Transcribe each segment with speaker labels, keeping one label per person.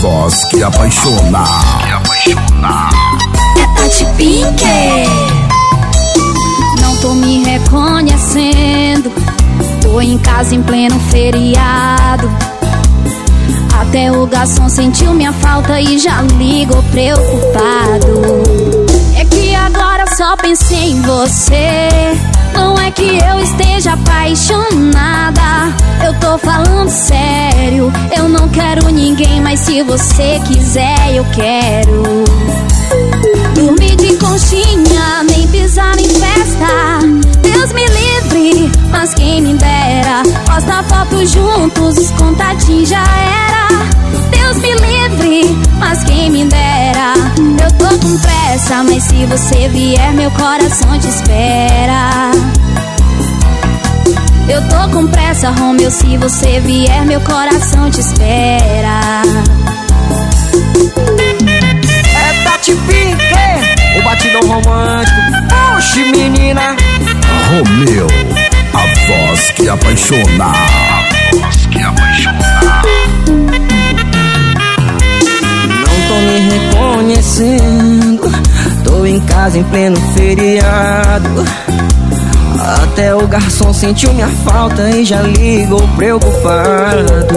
Speaker 1: voz que apaixona. Que apaixona.
Speaker 2: É Tati Pink. Não tô me reconhecendo. Tô em casa em pleno feriado. Até o garçom sentiu minha falta e já ligou preocupado. É que agora só pensei em você. Não é que eu esteja apaixonada. Tô falando sério. Eu não quero ninguém, mas se você quiser, eu quero. Dormir de conchinha, nem pisar em festa. Deus me livre, mas quem me dera. Posta foto juntos, os já era. Deus me livre, mas quem me dera. Eu tô com pressa, mas se você vier, meu coração te espera. Eu tô com pressa, Romeu, se você vier, meu coração te espera.
Speaker 3: É Tati Pink, o batidão romântico. Oxi, menina.
Speaker 1: Romeu, a voz que apaixona. A voz que apaixona.
Speaker 3: Não tô me reconhecendo. Tô em casa em pleno feriado. Até o garçom sentiu minha falta e já ligou preocupado.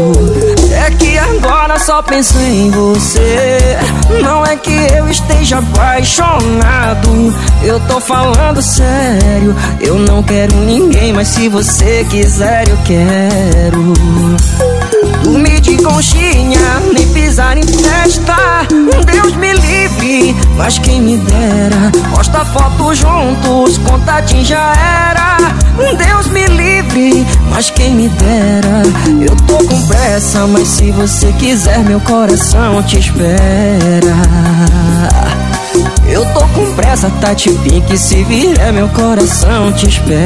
Speaker 3: É que agora só penso em você. Não é que eu esteja apaixonado. Eu tô falando sério. Eu não quero ninguém, mas se você quiser, eu quero. Dormir de conchinha, nem pisar em festa. Mas quem me dera. Posta foto juntos, contatinho já era. Deus me livre, mas quem me dera. Eu tô com pressa, mas se você quiser, meu coração te espera. Eu tô com pressa, Tati Pink, se vier, meu coração te espera.